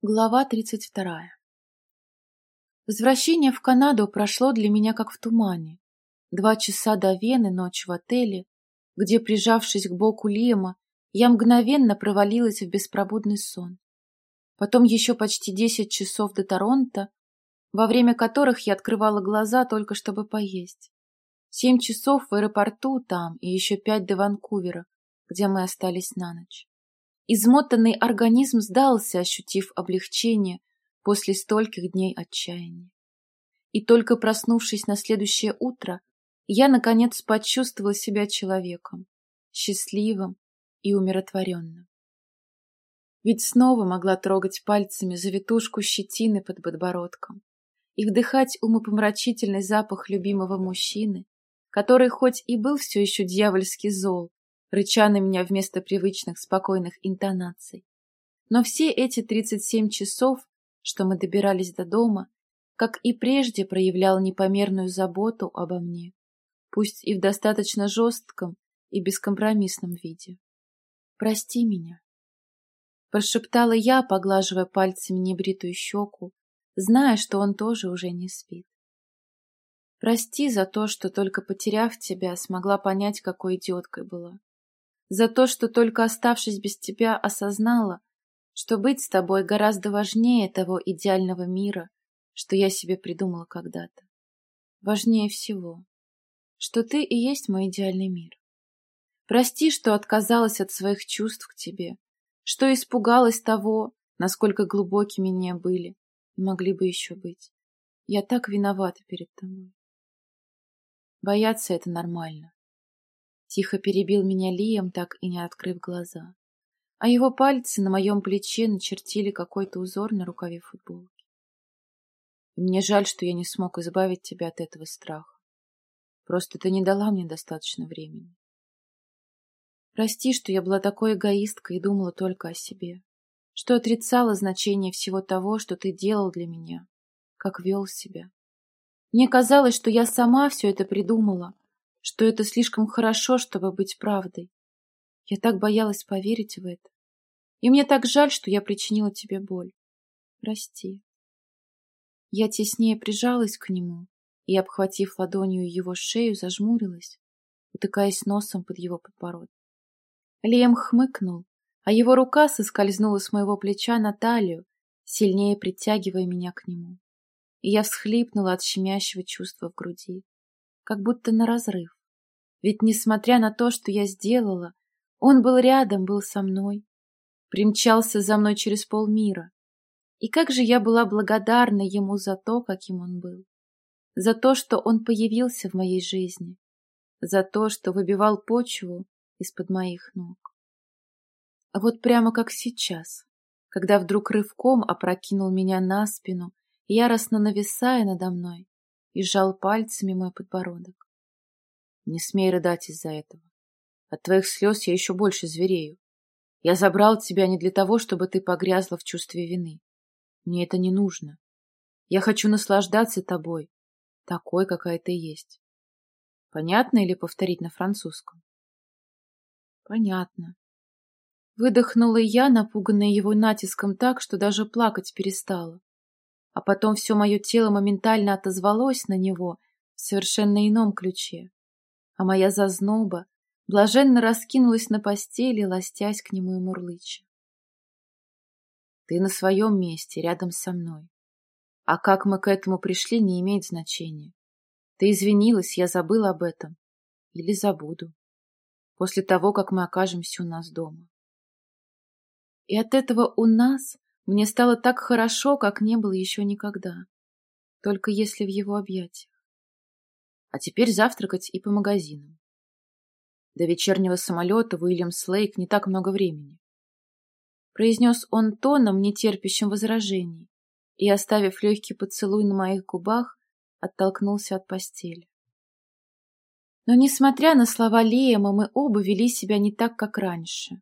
Глава 32. Возвращение в Канаду прошло для меня как в тумане. Два часа до Вены, ночь в отеле, где, прижавшись к боку Лиама, я мгновенно провалилась в беспробудный сон. Потом еще почти десять часов до Торонто, во время которых я открывала глаза только чтобы поесть. Семь часов в аэропорту там и еще пять до Ванкувера, где мы остались на ночь. Измотанный организм сдался, ощутив облегчение после стольких дней отчаяния. И только проснувшись на следующее утро, я, наконец, почувствовала себя человеком, счастливым и умиротворенным. Ведь снова могла трогать пальцами завитушку щетины под подбородком и вдыхать умопомрачительный запах любимого мужчины, который хоть и был все еще дьявольски зол, рыча на меня вместо привычных спокойных интонаций. Но все эти 37 часов, что мы добирались до дома, как и прежде проявлял непомерную заботу обо мне, пусть и в достаточно жестком и бескомпромиссном виде. «Прости меня», — прошептала я, поглаживая пальцами небритую щеку, зная, что он тоже уже не спит. «Прости за то, что только потеряв тебя, смогла понять, какой идиоткой была за то, что только оставшись без тебя осознала, что быть с тобой гораздо важнее того идеального мира, что я себе придумала когда-то. Важнее всего, что ты и есть мой идеальный мир. Прости, что отказалась от своих чувств к тебе, что испугалась того, насколько глубокими не были и могли бы еще быть. Я так виновата перед тобой. Бояться — это нормально. Тихо перебил меня Лием, так и не открыв глаза. А его пальцы на моем плече начертили какой-то узор на рукаве футболки. И мне жаль, что я не смог избавить тебя от этого страха. Просто ты не дала мне достаточно времени. Прости, что я была такой эгоисткой и думала только о себе, что отрицала значение всего того, что ты делал для меня, как вел себя. Мне казалось, что я сама все это придумала, что это слишком хорошо, чтобы быть правдой. Я так боялась поверить в это. И мне так жаль, что я причинила тебе боль. Прости. Я теснее прижалась к нему и, обхватив ладонью его шею, зажмурилась, утыкаясь носом под его подбородок. Лем хмыкнул, а его рука соскользнула с моего плеча на талию, сильнее притягивая меня к нему. И я всхлипнула от щемящего чувства в груди, как будто на разрыв. Ведь, несмотря на то, что я сделала, он был рядом, был со мной, примчался за мной через полмира. И как же я была благодарна ему за то, каким он был, за то, что он появился в моей жизни, за то, что выбивал почву из-под моих ног. А вот прямо как сейчас, когда вдруг рывком опрокинул меня на спину, яростно нависая надо мной, и сжал пальцами мой подбородок. Не смей рыдать из-за этого. От твоих слез я еще больше зверею. Я забрал тебя не для того, чтобы ты погрязла в чувстве вины. Мне это не нужно. Я хочу наслаждаться тобой, такой, какая ты есть. Понятно или повторить на французском? Понятно. Выдохнула я, напуганная его натиском так, что даже плакать перестала. А потом все мое тело моментально отозвалось на него в совершенно ином ключе а моя зазноба блаженно раскинулась на постели, ластясь к нему и мурлыча. Ты на своем месте, рядом со мной. А как мы к этому пришли, не имеет значения. Ты извинилась, я забыла об этом. Или забуду. После того, как мы окажемся у нас дома. И от этого у нас мне стало так хорошо, как не было еще никогда. Только если в его объятиях. А теперь завтракать и по магазинам. До вечернего самолета в Уильямс-Лейк не так много времени. Произнес он тоном, не терпящим возражений, и, оставив легкий поцелуй на моих губах, оттолкнулся от постели. Но, несмотря на слова Лиэма, мы оба вели себя не так, как раньше,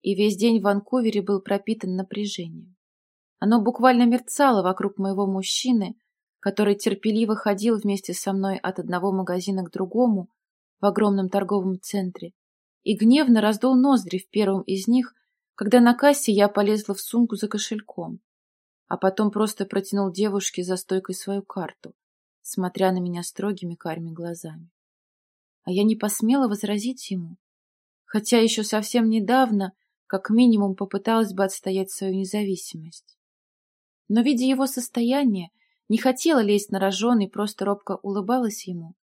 и весь день в Ванкувере был пропитан напряжением. Оно буквально мерцало вокруг моего мужчины, который терпеливо ходил вместе со мной от одного магазина к другому в огромном торговом центре и гневно раздул ноздри в первом из них, когда на кассе я полезла в сумку за кошельком, а потом просто протянул девушке за стойкой свою карту, смотря на меня строгими карими глазами. А я не посмела возразить ему, хотя еще совсем недавно, как минимум, попыталась бы отстоять свою независимость. Но, видя его состояние, не хотела лезть на рожон и просто робко улыбалась ему,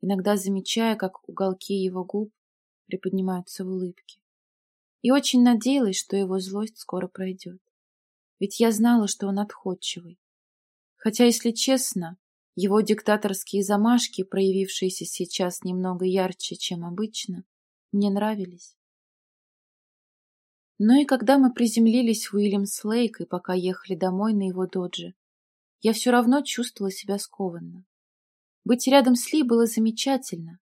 иногда замечая, как уголки его губ приподнимаются в улыбке. И очень надеялась, что его злость скоро пройдет. Ведь я знала, что он отходчивый. Хотя, если честно, его диктаторские замашки, проявившиеся сейчас немного ярче, чем обычно, мне нравились. Но и когда мы приземлились в Уильямс-Лейк и пока ехали домой на его додже, я все равно чувствовала себя скованно. Быть рядом с Ли было замечательно,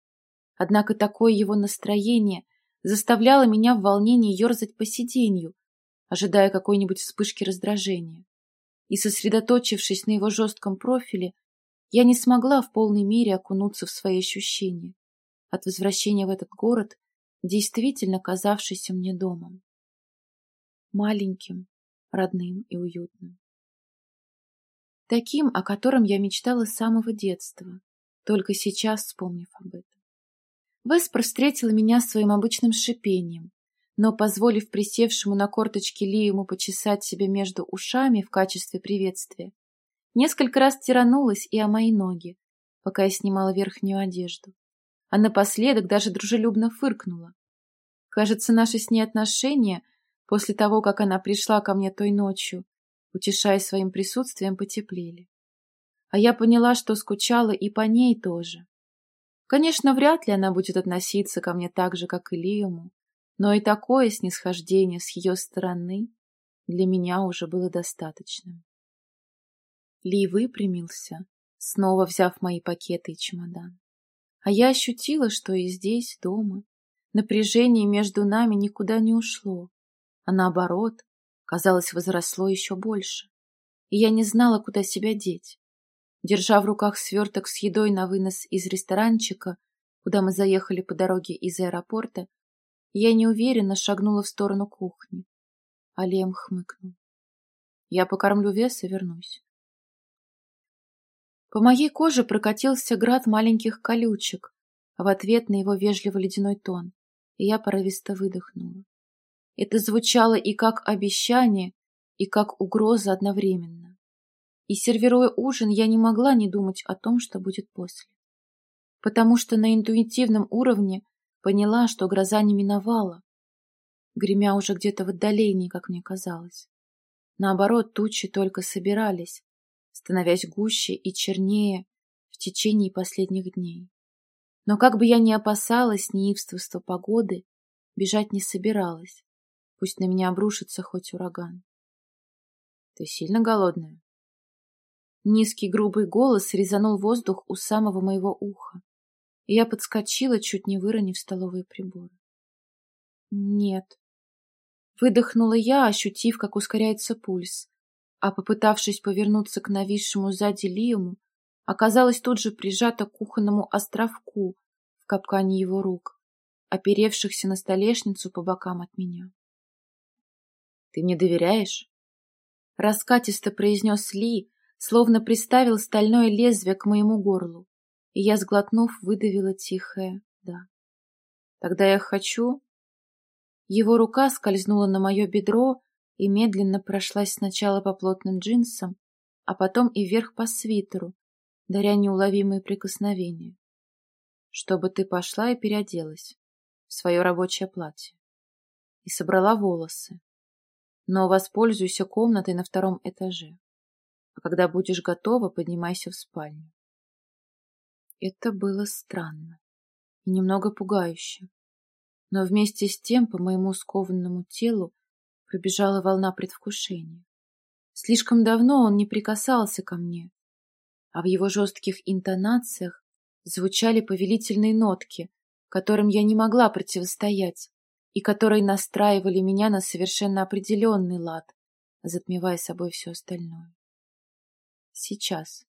однако такое его настроение заставляло меня в волнении ерзать по сиденью, ожидая какой-нибудь вспышки раздражения. И, сосредоточившись на его жестком профиле, я не смогла в полной мере окунуться в свои ощущения от возвращения в этот город, действительно казавшийся мне домом маленьким, родным и уютным. Таким, о котором я мечтала с самого детства, только сейчас вспомнив об этом. Веспер встретила меня своим обычным шипением, но, позволив присевшему на корточки Лиему почесать себе между ушами в качестве приветствия, несколько раз тиранулась и о мои ноги, пока я снимала верхнюю одежду, а напоследок даже дружелюбно фыркнула. Кажется, наши с ней отношения после того, как она пришла ко мне той ночью, утешая своим присутствием, потеплели. А я поняла, что скучала и по ней тоже. Конечно, вряд ли она будет относиться ко мне так же, как и Лиуму, но и такое снисхождение с ее стороны для меня уже было достаточным. Ли выпрямился, снова взяв мои пакеты и чемодан. А я ощутила, что и здесь, дома, напряжение между нами никуда не ушло, а наоборот, казалось, возросло еще больше. И я не знала, куда себя деть. Держа в руках сверток с едой на вынос из ресторанчика, куда мы заехали по дороге из аэропорта, я неуверенно шагнула в сторону кухни. Алем хмыкнул. Я покормлю вес и вернусь. По моей коже прокатился град маленьких колючек, в ответ на его вежливо ледяной тон, и я порывисто выдохнула. Это звучало и как обещание, и как угроза одновременно. И сервируя ужин, я не могла не думать о том, что будет после. Потому что на интуитивном уровне поняла, что гроза не миновала, гремя уже где-то в отдалении, как мне казалось. Наоборот, тучи только собирались, становясь гуще и чернее в течение последних дней. Но как бы я ни опасалась неивствовства погоды, бежать не собиралась. Пусть на меня обрушится хоть ураган. Ты сильно голодная? Низкий грубый голос резанул воздух у самого моего уха, и я подскочила, чуть не выронив столовые приборы. Нет. Выдохнула я, ощутив, как ускоряется пульс, а попытавшись повернуться к нависшему сзади Лиему, оказалась тут же прижата к кухонному островку в капкане его рук, оперевшихся на столешницу по бокам от меня. Ты мне доверяешь? Раскатисто произнес Ли, словно приставил стальное лезвие к моему горлу, и я, сглотнув, выдавила тихое «да». Тогда я хочу... Его рука скользнула на мое бедро и медленно прошлась сначала по плотным джинсам, а потом и вверх по свитеру, даря неуловимые прикосновения. Чтобы ты пошла и переоделась в свое рабочее платье и собрала волосы, но воспользуйся комнатой на втором этаже. А когда будешь готова, поднимайся в спальню. Это было странно и немного пугающе. Но вместе с тем по моему скованному телу пробежала волна предвкушения. Слишком давно он не прикасался ко мне, а в его жестких интонациях звучали повелительные нотки, которым я не могла противостоять, и которые настраивали меня на совершенно определенный лад, затмевая собой все остальное. Сейчас.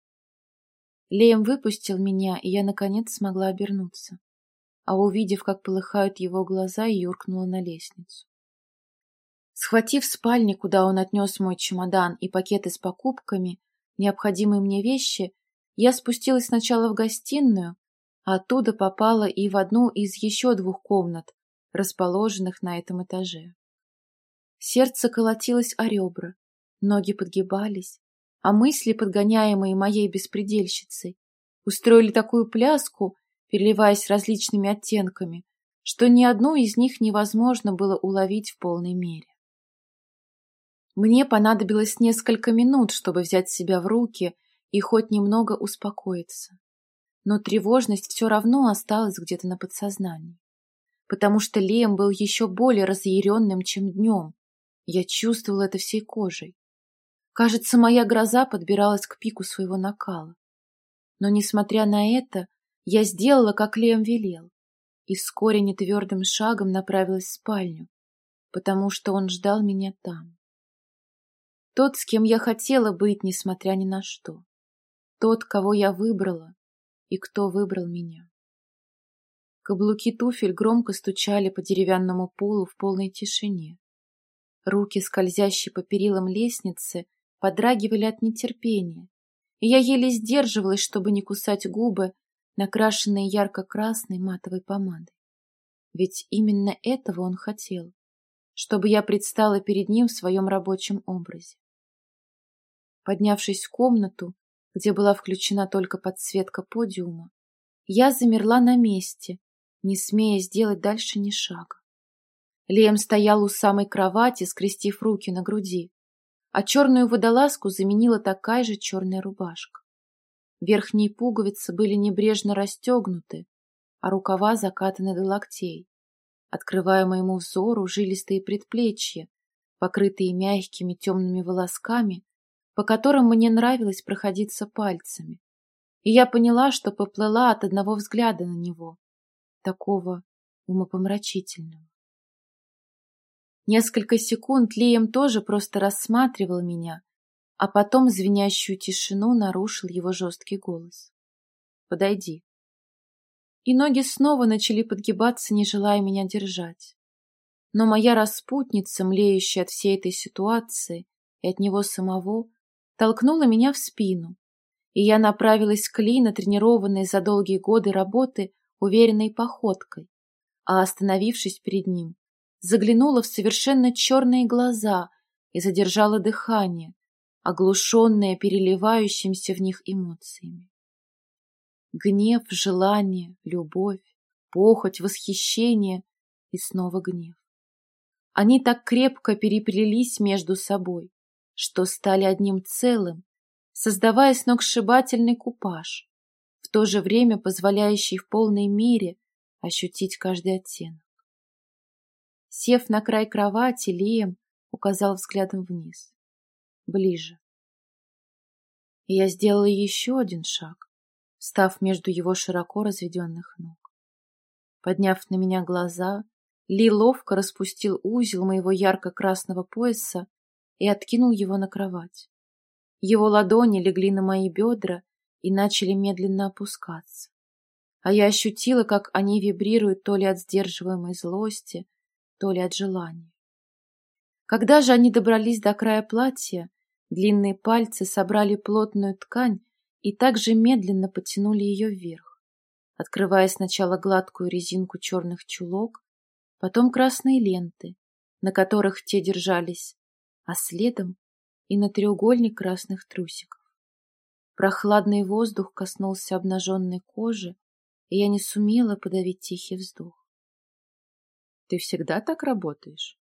Леем выпустил меня, и я, наконец, смогла обернуться, а увидев, как полыхают его глаза, юркнула на лестницу. Схватив в спальне, куда он отнес мой чемодан и пакеты с покупками, необходимые мне вещи, я спустилась сначала в гостиную, а оттуда попала и в одну из еще двух комнат, расположенных на этом этаже. Сердце колотилось о ребра, ноги подгибались, а мысли, подгоняемые моей беспредельщицей, устроили такую пляску, переливаясь различными оттенками, что ни одну из них невозможно было уловить в полной мере. Мне понадобилось несколько минут, чтобы взять себя в руки и хоть немного успокоиться. Но тревожность все равно осталась где-то на подсознании, потому что Лем был еще более разъяренным, чем днем. Я чувствовала это всей кожей. Кажется, моя гроза подбиралась к пику своего накала. Но, несмотря на это, я сделала, как Лем велел, и вскоре нетвердым шагом направилась в спальню, потому что он ждал меня там. Тот, с кем я хотела быть, несмотря ни на что. Тот, кого я выбрала, и кто выбрал меня. Каблуки туфель громко стучали по деревянному полу в полной тишине. Руки, скользящие по перилам лестницы, подрагивали от нетерпения, и я еле сдерживалась, чтобы не кусать губы, накрашенные ярко-красной матовой помадой. Ведь именно этого он хотел, чтобы я предстала перед ним в своем рабочем образе. Поднявшись в комнату, где была включена только подсветка подиума, я замерла на месте, не смея сделать дальше ни шага. Лем стоял у самой кровати, скрестив руки на груди, а черную водолазку заменила такая же черная рубашка. Верхние пуговицы были небрежно расстегнуты, а рукава закатаны до локтей, открывая моему взору жилистые предплечья, покрытые мягкими темными волосками по которым мне нравилось проходиться пальцами. И я поняла, что поплыла от одного взгляда на него, такого умопомрачительного. Несколько секунд Лием тоже просто рассматривал меня, а потом звенящую тишину нарушил его жесткий голос. «Подойди». И ноги снова начали подгибаться, не желая меня держать. Но моя распутница, млеющая от всей этой ситуации и от него самого, толкнула меня в спину, и я направилась к Ли, натренированной за долгие годы работы уверенной походкой, а, остановившись перед ним, заглянула в совершенно черные глаза и задержала дыхание, оглушенное переливающимся в них эмоциями. Гнев, желание, любовь, похоть, восхищение и снова гнев. Они так крепко переплелись между собой, что стали одним целым, создавая сногсшибательный купаж, в то же время позволяющий в полной мере ощутить каждый оттенок. Сев на край кровати, Лием указал взглядом вниз. Ближе. Я сделала еще один шаг, став между его широко разведенных ног. Подняв на меня глаза, Ли ловко распустил узел моего ярко-красного пояса и откинул его на кровать. Его ладони легли на мои бедра и начали медленно опускаться. А я ощутила, как они вибрируют то ли от сдерживаемой злости, то ли от желания. Когда же они добрались до края платья, длинные пальцы собрали плотную ткань и также медленно потянули ее вверх, открывая сначала гладкую резинку черных чулок, потом красные ленты, на которых те держались, а следом и на треугольник красных трусиков. Прохладный воздух коснулся обнаженной кожи, и я не сумела подавить тихий вздох. — Ты всегда так работаешь?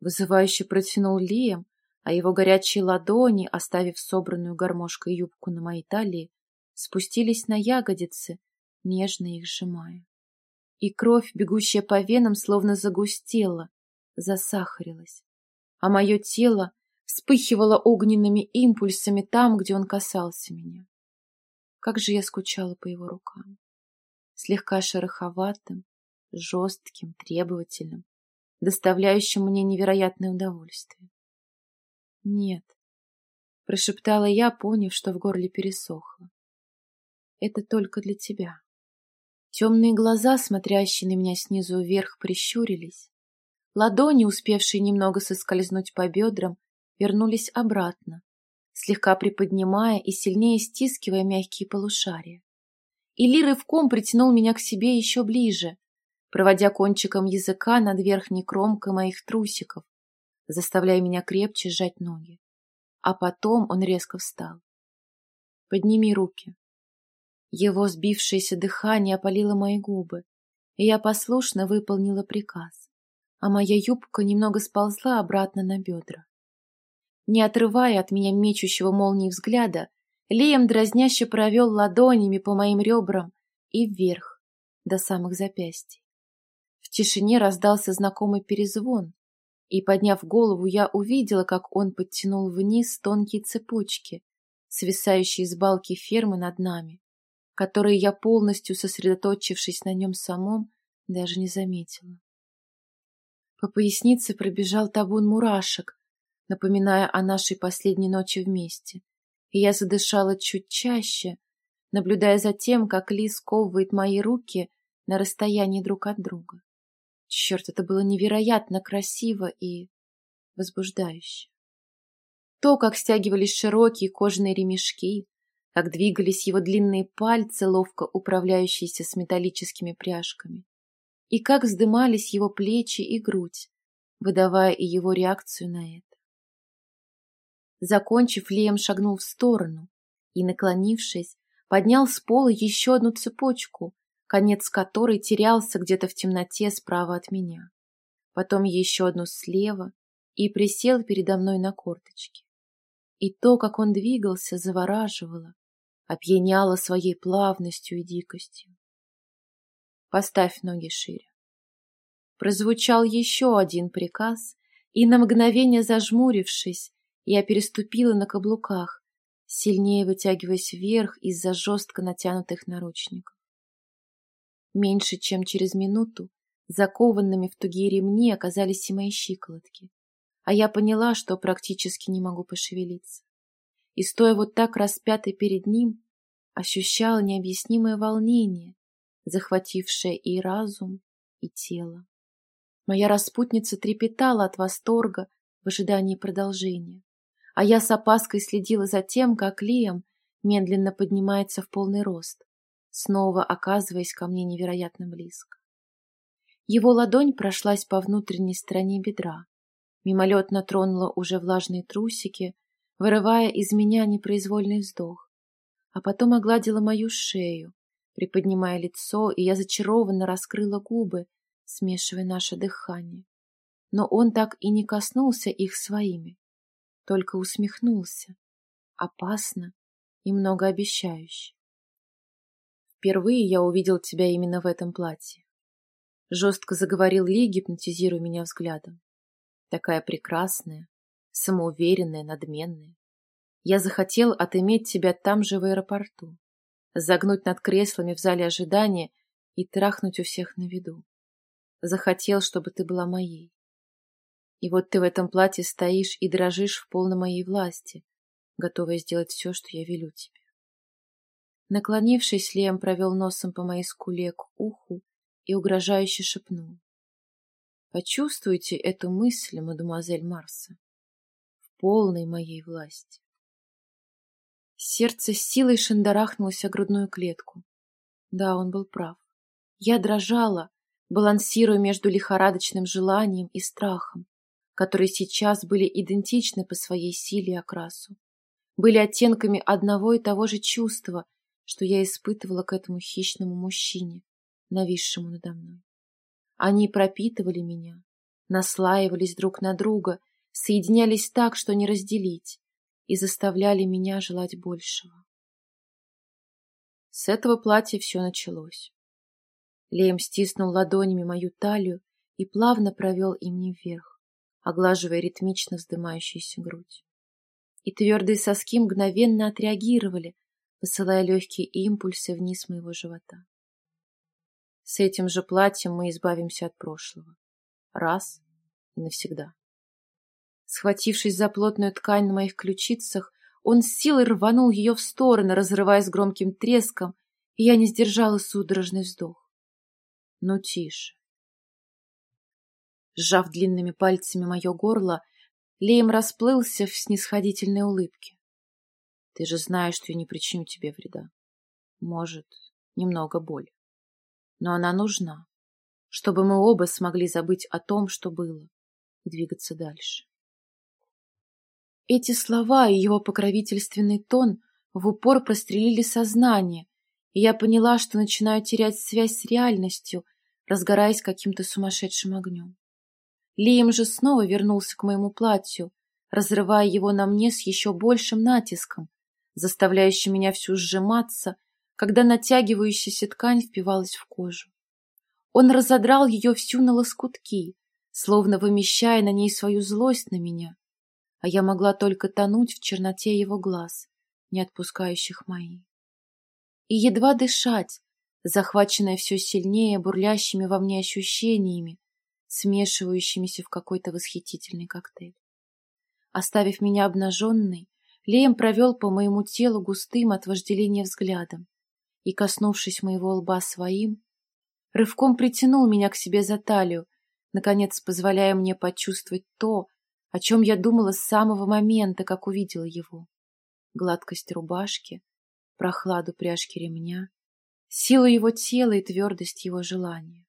Вызывающе протянул Лием, а его горячие ладони, оставив собранную гармошкой юбку на моей талии, спустились на ягодицы, нежно их сжимая. И кровь, бегущая по венам, словно загустела, засахарилась а мое тело вспыхивало огненными импульсами там, где он касался меня. Как же я скучала по его рукам. Слегка шероховатым, жестким, требовательным, доставляющим мне невероятное удовольствие. «Нет», — прошептала я, поняв, что в горле пересохло. «Это только для тебя». Темные глаза, смотрящие на меня снизу вверх, прищурились, Ладони, успевшие немного соскользнуть по бедрам, вернулись обратно, слегка приподнимая и сильнее стискивая мягкие полушария. Или рывком притянул меня к себе еще ближе, проводя кончиком языка над верхней кромкой моих трусиков, заставляя меня крепче сжать ноги. А потом он резко встал. «Подними руки». Его сбившееся дыхание опалило мои губы, и я послушно выполнила приказ, а моя юбка немного сползла обратно на бедра. Не отрывая от меня мечущего молнии взгляда, Лием дразняще провел ладонями по моим ребрам и вверх, до самых запястий. В тишине раздался знакомый перезвон, и, подняв голову, я увидела, как он подтянул вниз тонкие цепочки, свисающие с балки фермы над нами, которые я, полностью сосредоточившись на нем самом, даже не заметила. По пояснице пробежал табун мурашек, напоминая о нашей последней ночи вместе и я задышала чуть чаще, наблюдая за тем, как Ли сковывает мои руки на расстоянии друг от друга. Черт, это было невероятно красиво и возбуждающе. То, как стягивались широкие кожаные ремешки, как двигались его длинные пальцы, ловко управляющиеся с металлическими пряжками, и как вздымались его плечи и грудь, выдавая и его реакцию на это. Закончив, Лием шагнул в сторону и, наклонившись, поднял с пола еще одну цепочку, конец которой терялся где-то в темноте справа от меня. Потом еще одну слева и присел передо мной на корточки. И то, как он двигался, завораживало, опьяняло своей плавностью и дикостью. «Поставь ноги шире». Прозвучал еще один приказ, и на мгновение зажмурившись, я переступила на каблуках, сильнее вытягиваясь вверх из-за жестко натянутых наручников. Меньше чем через минуту закованными в тугие ремни оказались и мои щиколотки, а я поняла, что практически не могу пошевелиться. И, стоя вот так распятой перед ним, ощущала необъяснимое волнение, захватившее и разум, и тело. Моя распутница трепетала от восторга в ожидании продолжения а я с опаской следила за тем, как Лиам медленно поднимается в полный рост, снова оказываясь ко мне невероятно близко. Его ладонь прошлась по внутренней стороне бедра, мимолетно тронула уже влажные трусики, вырывая из меня непроизвольный вздох, а потом огладила мою шею, приподнимая лицо, и я зачарованно раскрыла губы, смешивая наше дыхание. Но он так и не коснулся их своими только усмехнулся. Опасно и многообещающе. Впервые я увидел тебя именно в этом платье. Жестко заговорил Ли, гипнотизируя меня взглядом. Такая прекрасная, самоуверенная, надменная. Я захотел отыметь тебя там же в аэропорту, загнуть над креслами в зале ожидания и трахнуть у всех на виду. Захотел, чтобы ты была моей. И вот ты в этом платье стоишь и дрожишь в полной моей власти, готовая сделать все, что я велю тебе. Наклонившись, Лем провел носом по моей скуле к уху и угрожающе шепнул. Почувствуйте эту мысль, мадемуазель Марса, в полной моей власти. Сердце с силой шандарахнулось о грудную клетку. Да, он был прав. Я дрожала, балансируя между лихорадочным желанием и страхом, которые сейчас были идентичны по своей силе и окрасу, были оттенками одного и того же чувства, что я испытывала к этому хищному мужчине, нависшему надо мной. Они пропитывали меня, наслаивались друг на друга, соединялись так, что не разделить, и заставляли меня желать большего. С этого платья все началось. Леем стиснул ладонями мою талию и плавно провел им вверх оглаживая ритмично вздымающуюся грудь. И твердые соски мгновенно отреагировали, посылая легкие импульсы вниз моего живота. С этим же платьем мы избавимся от прошлого. Раз и навсегда. Схватившись за плотную ткань на моих ключицах, он с силой рванул ее в стороны, разрываясь громким треском, и я не сдержала судорожный вздох. Ну, тише. Сжав длинными пальцами мое горло, Леем расплылся в снисходительной улыбке. Ты же знаешь, что я не причиню тебе вреда. Может, немного боли. Но она нужна, чтобы мы оба смогли забыть о том, что было, и двигаться дальше. Эти слова и его покровительственный тон в упор прострелили сознание, и я поняла, что начинаю терять связь с реальностью, разгораясь каким-то сумасшедшим огнем. Лием же снова вернулся к моему платью, разрывая его на мне с еще большим натиском, заставляющим меня всю сжиматься, когда натягивающаяся ткань впивалась в кожу. Он разодрал ее всю на лоскутки, словно вымещая на ней свою злость на меня, а я могла только тонуть в черноте его глаз, не отпускающих мои. И едва дышать, захваченная все сильнее бурлящими во мне ощущениями, смешивающимися в какой-то восхитительный коктейль. Оставив меня обнаженной, Леем провел по моему телу густым от вожделения взглядом и, коснувшись моего лба своим, рывком притянул меня к себе за талию, наконец позволяя мне почувствовать то, о чем я думала с самого момента, как увидела его. Гладкость рубашки, прохладу пряжки ремня, силу его тела и твердость его желания.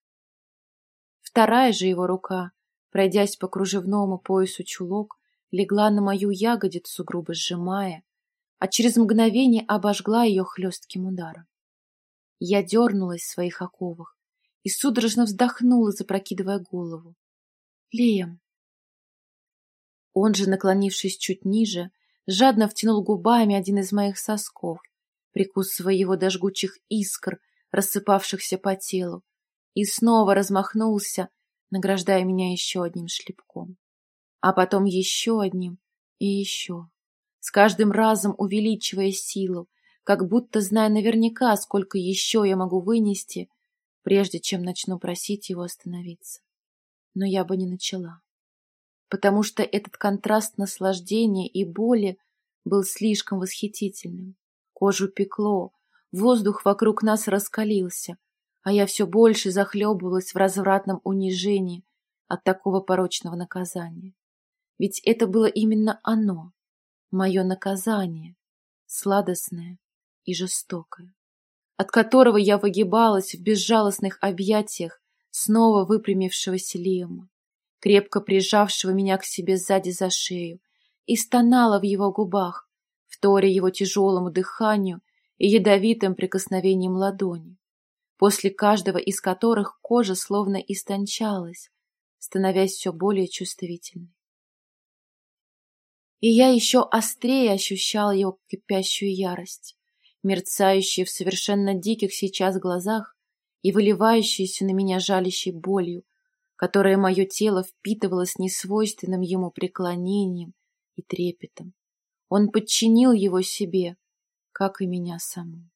Вторая же его рука, пройдясь по кружевному поясу чулок, легла на мою ягодицу, грубо сжимая, а через мгновение обожгла ее хлестким ударом. Я дернулась в своих оковах и судорожно вздохнула, запрокидывая голову. Лем. Он же, наклонившись чуть ниже, жадно втянул губами один из моих сосков, прикусывая его до жгучих искр, рассыпавшихся по телу, и снова размахнулся, награждая меня еще одним шлепком а потом еще одним и еще, с каждым разом увеличивая силу, как будто зная наверняка, сколько еще я могу вынести, прежде чем начну просить его остановиться. Но я бы не начала, потому что этот контраст наслаждения и боли был слишком восхитительным. Кожу пекло, воздух вокруг нас раскалился, а я все больше захлебывалась в развратном унижении от такого порочного наказания. Ведь это было именно оно, мое наказание, сладостное и жестокое, от которого я выгибалась в безжалостных объятиях снова выпрямившегося Лиама, крепко прижавшего меня к себе сзади за шею, и стонала в его губах, вторя его тяжелому дыханию и ядовитым прикосновением ладони, после каждого из которых кожа словно истончалась, становясь все более чувствительной и я еще острее ощущал ее кипящую ярость, мерцающую в совершенно диких сейчас глазах и выливающуюся на меня жалящей болью, которая мое тело впитывало с несвойственным ему преклонением и трепетом. Он подчинил его себе, как и меня саму.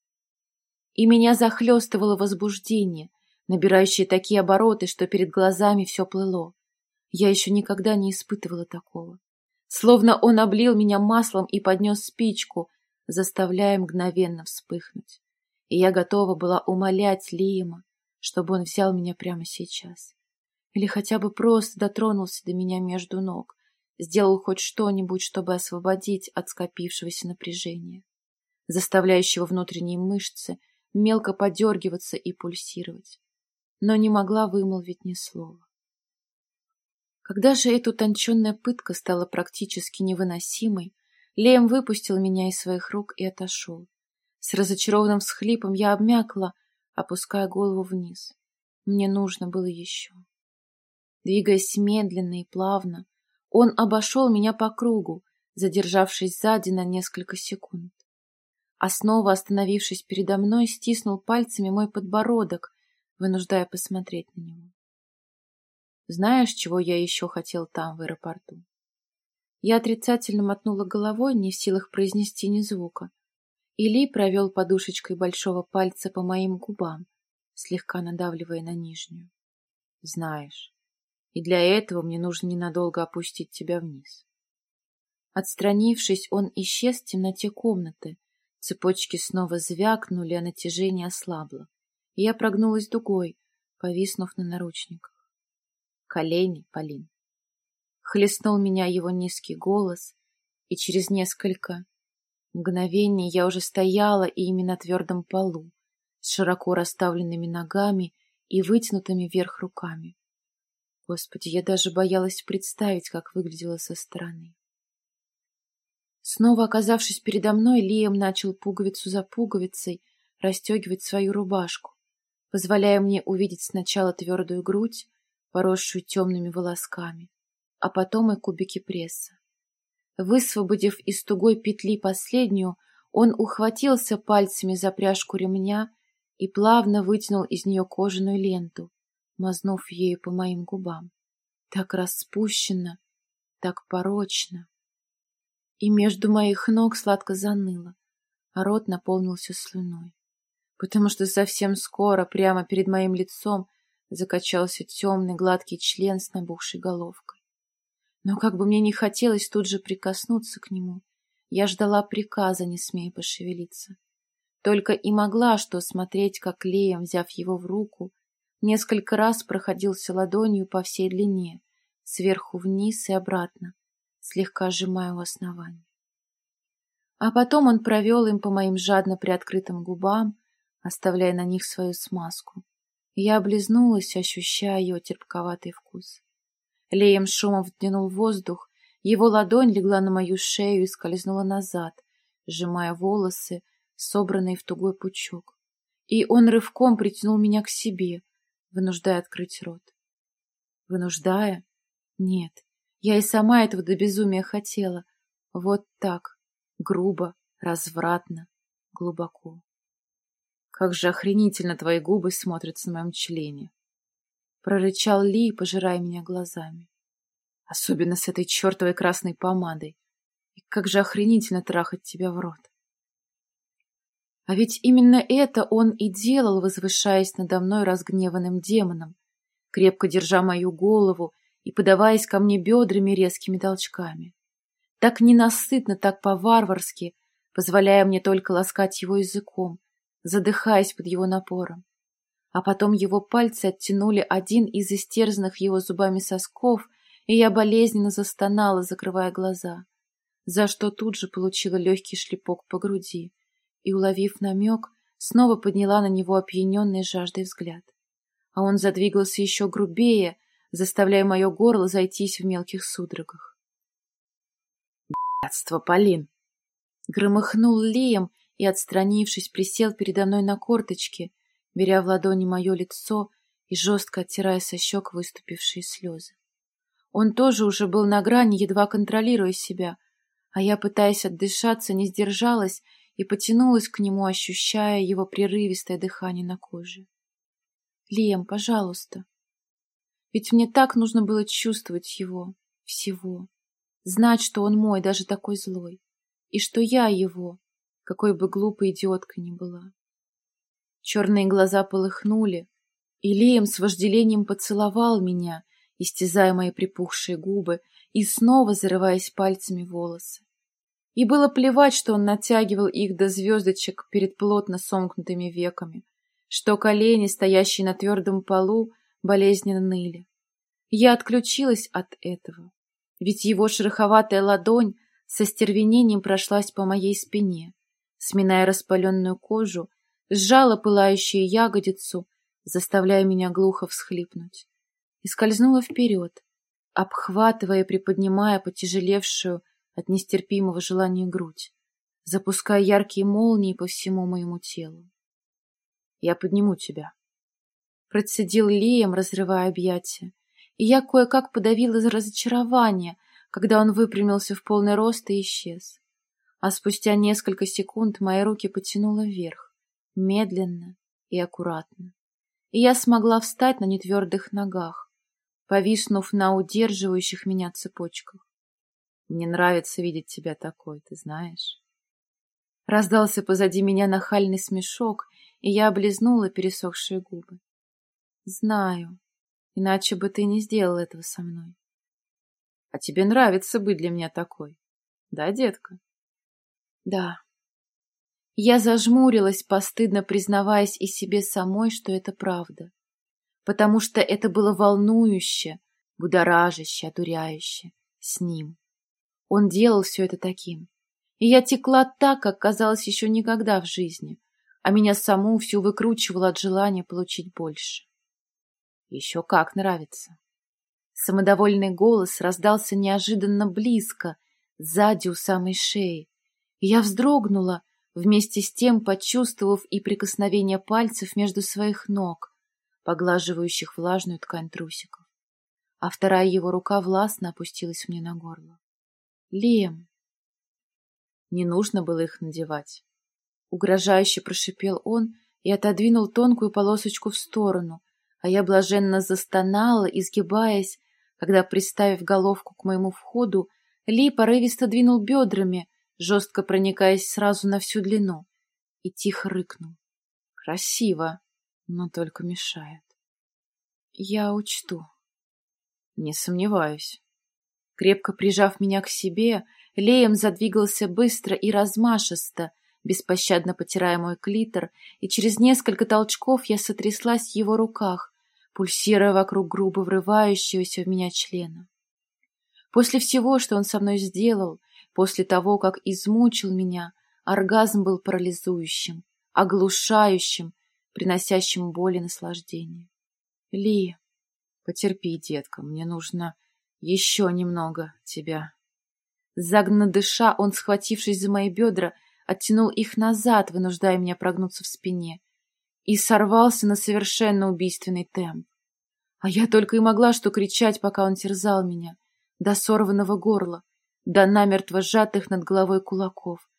И меня захлестывало возбуждение, набирающее такие обороты, что перед глазами все плыло. Я еще никогда не испытывала такого словно он облил меня маслом и поднес спичку, заставляя мгновенно вспыхнуть. И я готова была умолять Лиема, чтобы он взял меня прямо сейчас. Или хотя бы просто дотронулся до меня между ног, сделал хоть что-нибудь, чтобы освободить от скопившегося напряжения, заставляющего внутренние мышцы мелко подергиваться и пульсировать. Но не могла вымолвить ни слова. Когда же эта утонченная пытка стала практически невыносимой, Лем выпустил меня из своих рук и отошел. С разочарованным всхлипом я обмякла, опуская голову вниз. Мне нужно было еще. Двигаясь медленно и плавно, он обошел меня по кругу, задержавшись сзади на несколько секунд. А снова, остановившись передо мной, стиснул пальцами мой подбородок, вынуждая посмотреть на него. Знаешь, чего я еще хотел там, в аэропорту? Я отрицательно мотнула головой, не в силах произнести ни звука. Или провел подушечкой большого пальца по моим губам, слегка надавливая на нижнюю. Знаешь, и для этого мне нужно ненадолго опустить тебя вниз. Отстранившись, он исчез в темноте комнаты. Цепочки снова звякнули, а натяжение ослабло. Я прогнулась дугой, повиснув на наручниках. Колени, Полин. Хлестнул меня его низкий голос, и через несколько мгновений я уже стояла ими на твердом полу, с широко расставленными ногами и вытянутыми вверх руками. Господи, я даже боялась представить, как выглядела со стороны. Снова оказавшись передо мной, Лиам начал пуговицу за пуговицей расстегивать свою рубашку, позволяя мне увидеть сначала твердую грудь, поросшую темными волосками, а потом и кубики пресса. Высвободив из тугой петли последнюю, он ухватился пальцами за пряжку ремня и плавно вытянул из нее кожаную ленту, мазнув ею по моим губам. Так распущенно, так порочно. И между моих ног сладко заныло, а рот наполнился слюной, потому что совсем скоро прямо перед моим лицом закачался темный гладкий член с набухшей головкой. Но как бы мне не хотелось тут же прикоснуться к нему, я ждала приказа, не смея пошевелиться. Только и могла что смотреть, как Леем, взяв его в руку, несколько раз проходился ладонью по всей длине, сверху вниз и обратно, слегка сжимая у основания. А потом он провел им по моим жадно приоткрытым губам, оставляя на них свою смазку. Я облизнулась, ощущая ее терпковатый вкус. Леем шумом втянул воздух, его ладонь легла на мою шею и скользнула назад, сжимая волосы, собранные в тугой пучок. И он рывком притянул меня к себе, вынуждая открыть рот. Вынуждая? Нет, я и сама этого до безумия хотела. Вот так, грубо, развратно, глубоко. Как же охренительно твои губы смотрятся на моем члене. Прорычал Ли, пожирая меня глазами. Особенно с этой чертовой красной помадой. И как же охренительно трахать тебя в рот. А ведь именно это он и делал, возвышаясь надо мной разгневанным демоном, крепко держа мою голову и подаваясь ко мне бедрами резкими толчками. Так ненасытно, так по-варварски, позволяя мне только ласкать его языком, задыхаясь под его напором. А потом его пальцы оттянули один из истерзанных его зубами сосков, и я болезненно застонала, закрывая глаза, за что тут же получила легкий шлепок по груди и, уловив намек, снова подняла на него опьяненный жаждой взгляд. А он задвигался еще грубее, заставляя мое горло зайтись в мелких судорогах. «Б***ство, Полин!» Громыхнул Лием и, отстранившись, присел передо мной на корточки, беря в ладони мое лицо и жестко оттирая со щек выступившие слезы. Он тоже уже был на грани, едва контролируя себя, а я, пытаясь отдышаться, не сдержалась и потянулась к нему, ощущая его прерывистое дыхание на коже. «Лиам, пожалуйста. Ведь мне так нужно было чувствовать его, всего, знать, что он мой, даже такой злой, и что я его, какой бы глупой идиоткой ни была». Черные глаза полыхнули, и Лием с вожделением поцеловал меня, истязая мои припухшие губы и снова зарываясь пальцами волосы. И было плевать, что он натягивал их до звездочек перед плотно сомкнутыми веками, что колени, стоящие на твердом полу, болезненно ныли. Я отключилась от этого, ведь его шероховатая ладонь со стервенением прошлась по моей спине, сминая распаленную кожу, сжала пылающую ягодицу, заставляя меня глухо всхлипнуть, и скользнула вперед, обхватывая и приподнимая потяжелевшую, от нестерпимого желания грудь, запуская яркие молнии по всему моему телу. «Я подниму тебя», — процедил Лием, разрывая объятия, и я кое-как подавила разочарование, когда он выпрямился в полный рост и исчез. А спустя несколько секунд мои руки потянуло вверх, медленно и аккуратно, и я смогла встать на нетвердых ногах, повиснув на удерживающих меня цепочках. Мне нравится видеть тебя такой, ты знаешь. Раздался позади меня нахальный смешок, и я облизнула пересохшие губы. Знаю, иначе бы ты не сделал этого со мной. А тебе нравится быть для меня такой, да, детка? Да. Я зажмурилась, постыдно признаваясь и себе самой, что это правда. Потому что это было волнующе, будоражаще, одуряюще, с ним. Он делал все это таким. И я текла так, как казалось еще никогда в жизни, а меня саму всю выкручивало от желания получить больше. Еще как нравится. Самодовольный голос раздался неожиданно близко, сзади у самой шеи. Я вздрогнула, вместе с тем почувствовав и прикосновение пальцев между своих ног, поглаживающих влажную ткань трусиков. А вторая его рука властно опустилась мне на горло. Лем. Не нужно было их надевать. Угрожающе прошипел он и отодвинул тонкую полосочку в сторону, а я блаженно застонала, изгибаясь, когда, приставив головку к моему входу, Ли порывисто двинул бедрами, жестко проникаясь сразу на всю длину, и тихо рыкнул. Красиво, но только мешает. Я учту. Не сомневаюсь. Крепко прижав меня к себе, Леем задвигался быстро и размашисто, беспощадно потирая мой клитор, и через несколько толчков я сотряслась в его руках, пульсируя вокруг грубо врывающегося в меня члена. После всего, что он со мной сделал, после того, как измучил меня, оргазм был парализующим, оглушающим, приносящим боль и наслаждение. Ли, потерпи, детка, мне нужно еще немного тебя. Загнанно дыша, он, схватившись за мои бедра, оттянул их назад, вынуждая меня прогнуться в спине, и сорвался на совершенно убийственный темп. А я только и могла что кричать, пока он терзал меня, до сорванного горла, до намертво сжатых над головой кулаков,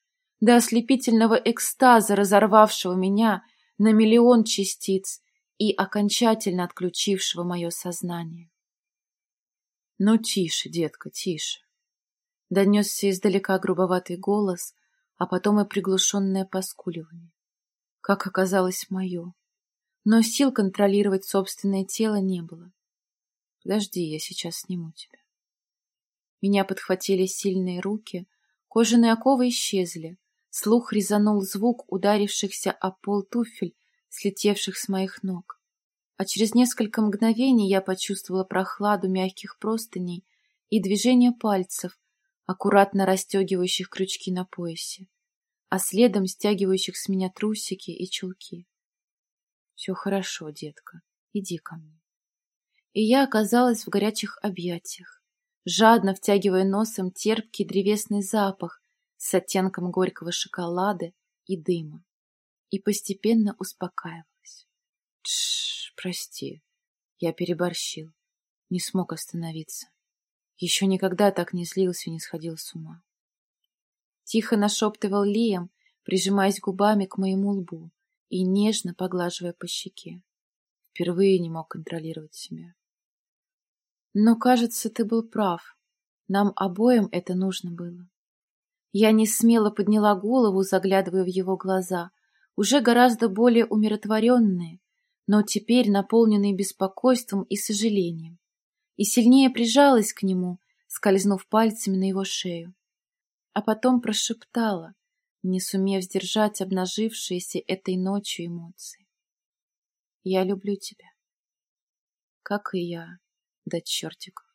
до ослепительного экстаза, разорвавшего меня на миллион частиц и окончательно отключившего мое сознание. «Ну, тише, детка, тише!» Донесся издалека грубоватый голос, а потом и приглушенное поскуливание. Как оказалось, мое. Но сил контролировать собственное тело не было. Подожди, я сейчас сниму тебя. Меня подхватили сильные руки, кожаные оковы исчезли, слух резанул звук ударившихся о пол туфель, слетевших с моих ног. А через несколько мгновений я почувствовала прохладу мягких простыней и движение пальцев, аккуратно расстегивающих крючки на поясе, а следом стягивающих с меня трусики и чулки. Все хорошо, детка, иди ко мне. И я оказалась в горячих объятиях, жадно втягивая носом терпкий древесный запах с оттенком горького шоколада и дыма, и постепенно успокаивалась. Тш, прости, я переборщил, не смог остановиться. Еще никогда так не злился и не сходил с ума. Тихо нашептывал Лиам, прижимаясь губами к моему лбу и нежно поглаживая по щеке. Впервые не мог контролировать себя. Но, кажется, ты был прав. Нам обоим это нужно было. Я не смело подняла голову, заглядывая в его глаза, уже гораздо более умиротворенные, но теперь наполненные беспокойством и сожалением и сильнее прижалась к нему, скользнув пальцами на его шею. А потом прошептала, не сумев сдержать обнажившиеся этой ночью эмоции. «Я люблю тебя, как и я, до чертиков».